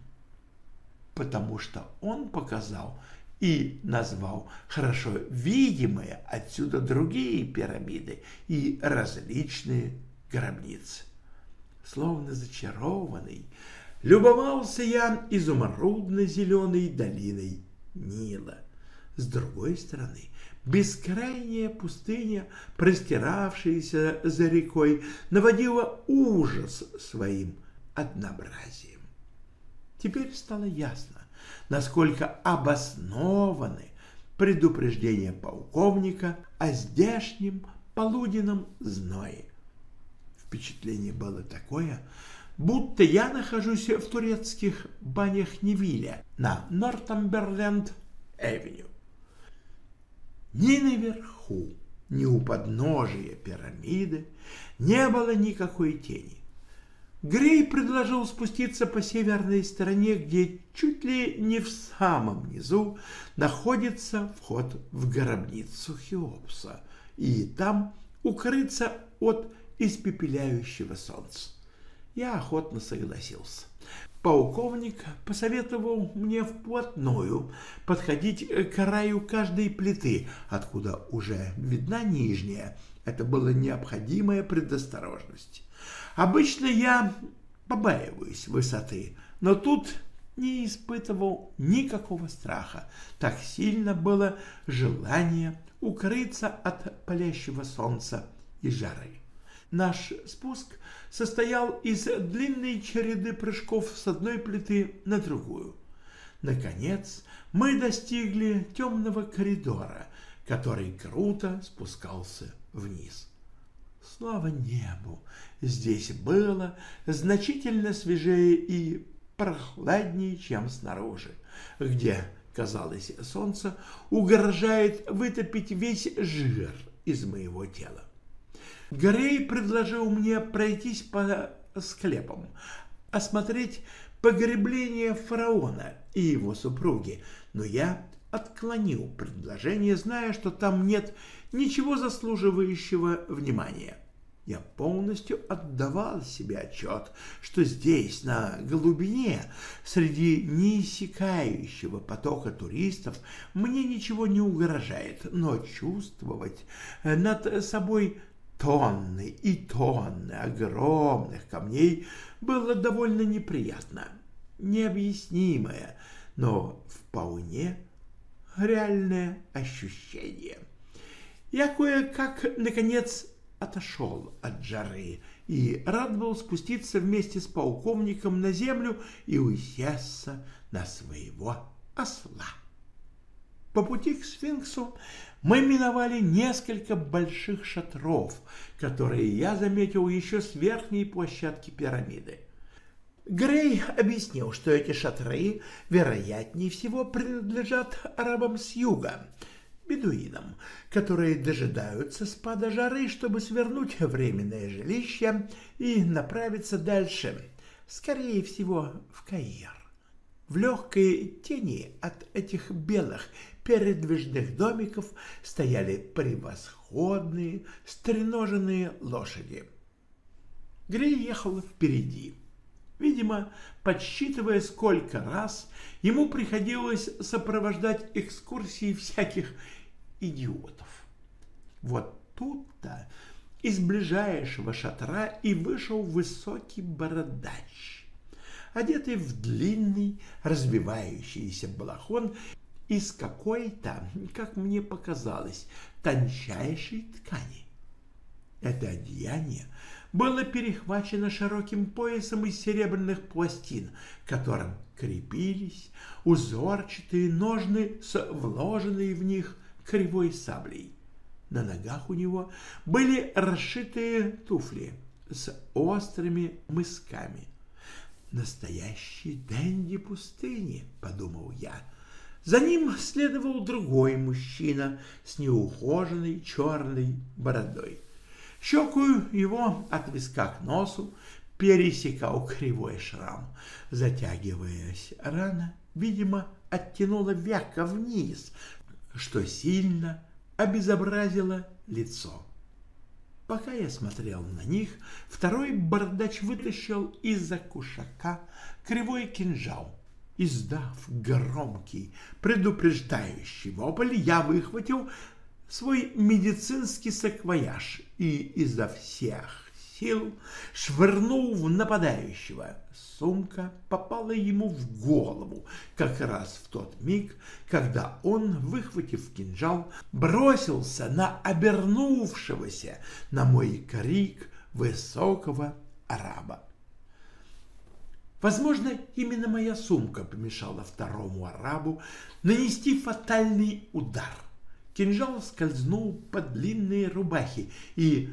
потому что он показал и назвал хорошо видимые отсюда другие пирамиды и различные гробницы. Словно зачарованный, любовался я изумрудно-зеленой долиной Нила. С другой стороны, бескрайняя пустыня, простиравшаяся за рекой, наводила ужас своим однообразием. Теперь стало ясно, насколько обоснованы предупреждения полковника о здешнем полуденном зное. Впечатление было такое, будто я нахожусь в турецких банях Невиля на Нортамберленд-Эвеню. Ни наверху, ни у подножия пирамиды не было никакой тени. Грей предложил спуститься по северной стороне, где чуть ли не в самом низу находится вход в гробницу Хеопса, и там укрыться от испепеляющего солнца. Я охотно согласился. Полковник посоветовал мне вплотную подходить к краю каждой плиты, откуда уже видна нижняя. Это была необходимая предосторожность. Обычно я побаиваюсь высоты, но тут не испытывал никакого страха. Так сильно было желание укрыться от палящего солнца и жары. Наш спуск состоял из длинной череды прыжков с одной плиты на другую. Наконец мы достигли темного коридора, который круто спускался вниз. Слава небу! Здесь было значительно свежее и прохладнее, чем снаружи, где, казалось, солнце угрожает вытопить весь жир из моего тела. Горей предложил мне пройтись по склепам, осмотреть погребление фараона и его супруги, но я отклонил предложение, зная, что там нет ничего заслуживающего внимания. Я полностью отдавал себе отчет, что здесь, на глубине, среди неиссякающего потока туристов, мне ничего не угрожает, но чувствовать над собой тонны и тонны огромных камней было довольно неприятно, необъяснимое, но вполне реальное ощущение. Я кое-как, наконец, отошел от жары и рад был спуститься вместе с полковником на землю и усесться на своего осла. По пути к сфинксу мы миновали несколько больших шатров, которые я заметил еще с верхней площадки пирамиды. Грей объяснил, что эти шатры, вероятнее всего, принадлежат арабам с юга, бедуинам, которые дожидаются спада жары, чтобы свернуть временное жилище и направиться дальше, скорее всего, в Каир. В легкой тени от этих белых передвижных домиков стояли превосходные стреноженные лошади. Грей ехал впереди. Видимо, подсчитывая, сколько раз ему приходилось сопровождать экскурсии всяких идиотов. Вот тут-то из ближайшего шатра и вышел высокий бородач, одетый в длинный развивающийся балахон из какой-то, как мне показалось, тончайшей ткани. Это одеяние было перехвачено широким поясом из серебряных пластин, к которым крепились узорчатые ножны с вложенной в них кривой саблей. На ногах у него были расшитые туфли с острыми мысками. «Настоящий денди пустыни», — подумал я, — за ним следовал другой мужчина с неухоженной черной бородой. Щеку его от виска к носу пересекал кривой шрам. Затягиваясь рана, видимо, оттянула века вниз, что сильно обезобразило лицо. Пока я смотрел на них, второй бородач вытащил из-за кушака кривой кинжал. Издав громкий, предупреждающий вопль, я выхватил свой медицинский саквояж и изо всех сил швырнул в нападающего. Сумка попала ему в голову как раз в тот миг, когда он, выхватив кинжал, бросился на обернувшегося на мой крик высокого араба. Возможно, именно моя сумка помешала второму арабу нанести фатальный удар. Кинжал скользнул по длинной рубахе и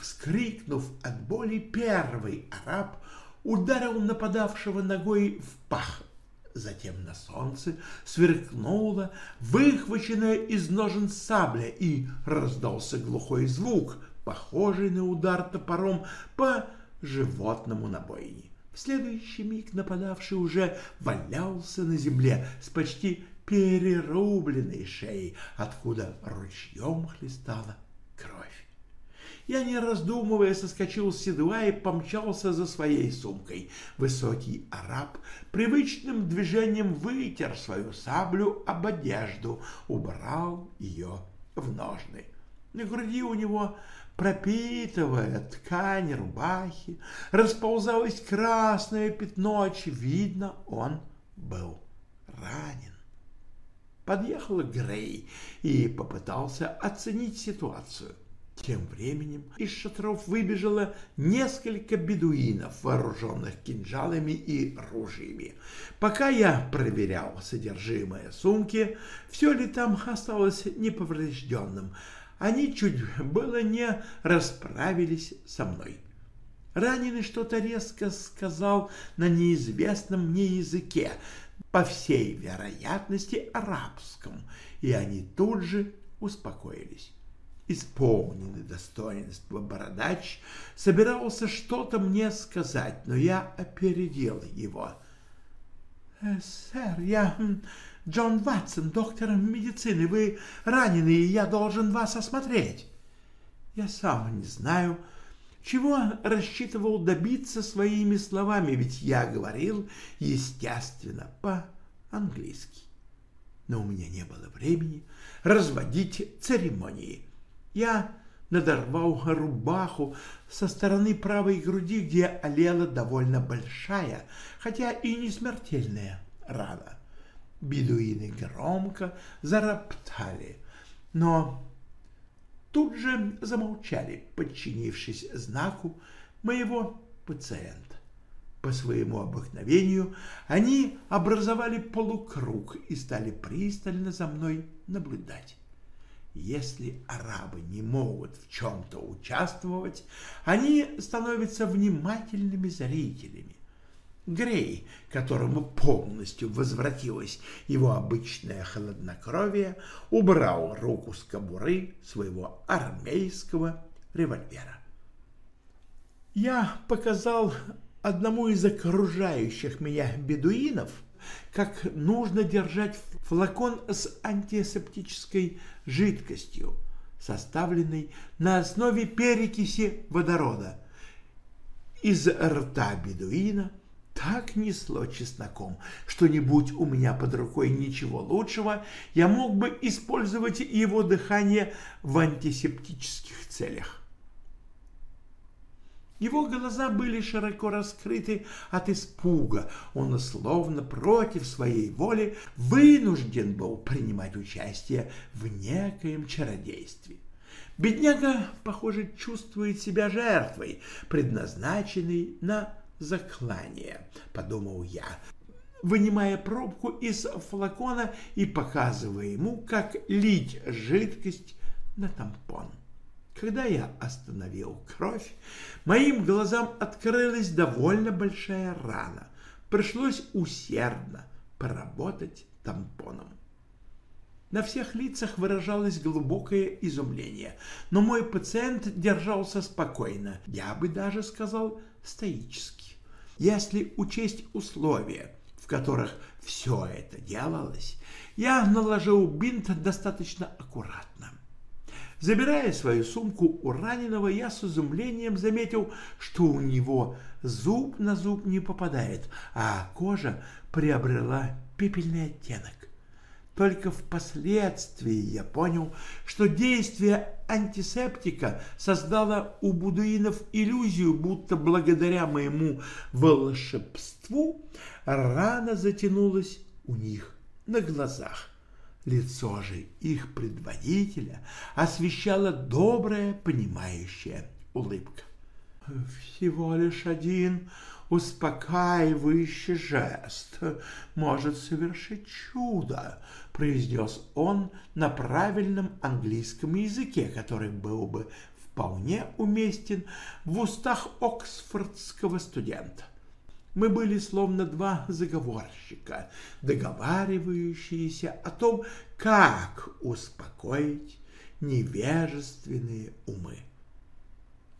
Вскрикнув от боли, первый араб ударил нападавшего ногой в пах. Затем на солнце сверкнула выхваченная из ножен сабля и раздался глухой звук, похожий на удар топором по животному набойне. В следующий миг нападавший уже валялся на земле с почти перерубленной шеей, откуда ручьем хлестала кровь. Я, не раздумывая, соскочил с седла и помчался за своей сумкой. Высокий араб привычным движением вытер свою саблю об одежду, убрал ее в ножны. На груди у него, пропитывая ткань рубахи, расползалось красное пятно. Очевидно, он был ранен. Подъехал Грей и попытался оценить ситуацию. Тем временем из шатров выбежало несколько бедуинов, вооруженных кинжалами и ружьями. Пока я проверял содержимое сумки, все ли там осталось неповрежденным, они чуть было не расправились со мной. Раненый что-то резко сказал на неизвестном мне языке, по всей вероятности арабском, и они тут же успокоились исполненный достоинства бородач, собирался что-то мне сказать, но я опередил его. «Э, «Сэр, я Джон Ватсон, доктор медицины. Вы ранены, и я должен вас осмотреть». Я сам не знаю, чего рассчитывал добиться своими словами, ведь я говорил, естественно, по-английски. Но у меня не было времени разводить церемонии. Я надорвал рубаху со стороны правой груди, где олела довольно большая, хотя и не смертельная рана. Бедуины громко зароптали, но тут же замолчали, подчинившись знаку моего пациента. По своему обыкновению они образовали полукруг и стали пристально за мной наблюдать. Если арабы не могут в чем-то участвовать, они становятся внимательными зрителями. Грей, которому полностью возвратилось его обычное хладнокровие, убрал руку с кобуры своего армейского револьвера. Я показал одному из окружающих меня бедуинов — как нужно держать флакон с антисептической жидкостью, составленной на основе перекиси водорода. Из рта бедуина так несло чесноком, что не будь у меня под рукой ничего лучшего, я мог бы использовать его дыхание в антисептических целях. Его глаза были широко раскрыты от испуга. Он, словно против своей воли, вынужден был принимать участие в некоем чародействе. Бедняга, похоже, чувствует себя жертвой, предназначенной на заклание, подумал я, вынимая пробку из флакона и показывая ему, как лить жидкость на тампон. Когда я остановил кровь, моим глазам открылась довольно большая рана. Пришлось усердно поработать тампоном. На всех лицах выражалось глубокое изумление, но мой пациент держался спокойно, я бы даже сказал стоически. Если учесть условия, в которых все это делалось, я наложил бинт достаточно аккуратно. Забирая свою сумку у раненого, я с изумлением заметил, что у него зуб на зуб не попадает, а кожа приобрела пепельный оттенок. Только впоследствии я понял, что действие антисептика создало у будуинов иллюзию, будто благодаря моему волшебству рана затянулась у них на глазах. Лицо же их предводителя освещала добрая, понимающая улыбка. Всего лишь один успокаивающий жест может совершить чудо, произнес он на правильном английском языке, который был бы вполне уместен в устах оксфордского студента. Мы были словно два заговорщика, договаривающиеся о том, как успокоить невежественные умы.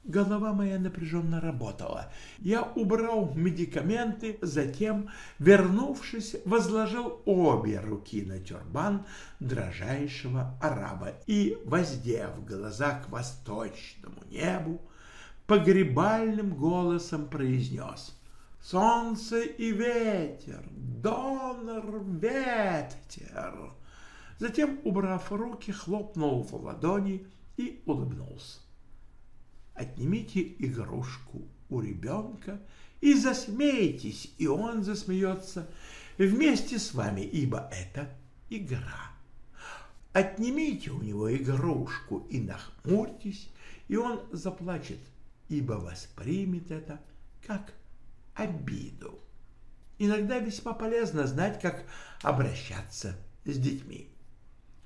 Голова моя напряженно работала. Я убрал медикаменты, затем, вернувшись, возложил обе руки на тюрбан дрожайшего араба и, воздев глаза к восточному небу, погребальным голосом произнес «Солнце и ветер, донор ветер». Затем, убрав руки, хлопнул в ладони и улыбнулся. Отнимите игрушку у ребенка и засмейтесь, и он засмеется вместе с вами, ибо это игра. Отнимите у него игрушку и нахмурьтесь, и он заплачет, ибо воспримет это как обиду. Иногда весьма полезно знать, как обращаться с детьми.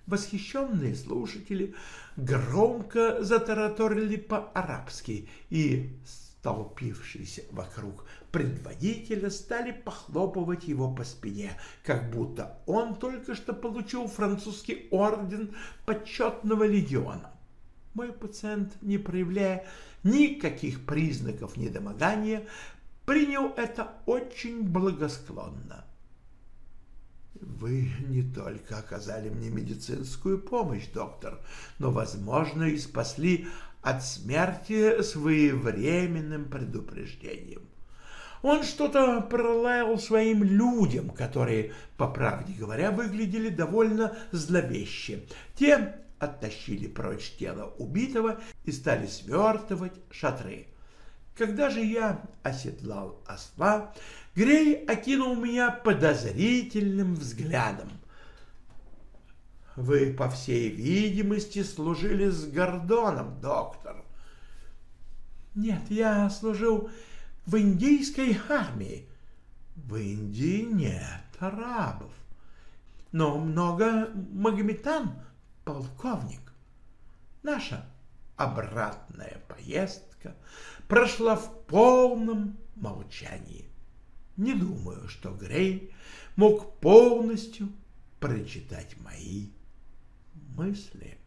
Восхищенные слушатели громко затараторили по-арабски, и столпившиеся вокруг предводителя стали похлопывать его по спине, как будто он только что получил французский орден почетного легиона. Мой пациент, не проявляя никаких признаков недомогания, принял это очень благосклонно. Вы не только оказали мне медицинскую помощь, доктор, но, возможно, и спасли от смерти своевременным предупреждением. Он что-то пролаял своим людям, которые, по правде говоря, выглядели довольно зловеще. Те оттащили прочь тело убитого и стали свертывать шатры. Когда же я оседлал осла, Грей окинул меня подозрительным взглядом. «Вы, по всей видимости, служили с Гордоном, доктор». «Нет, я служил в индийской армии». «В Индии нет арабов, но много магометан, полковник. Наша обратная поездка прошла в полном молчании. Не думаю, что Грей мог полностью прочитать мои мысли.